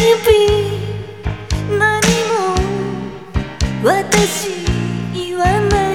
指何も私言わない。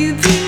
you do.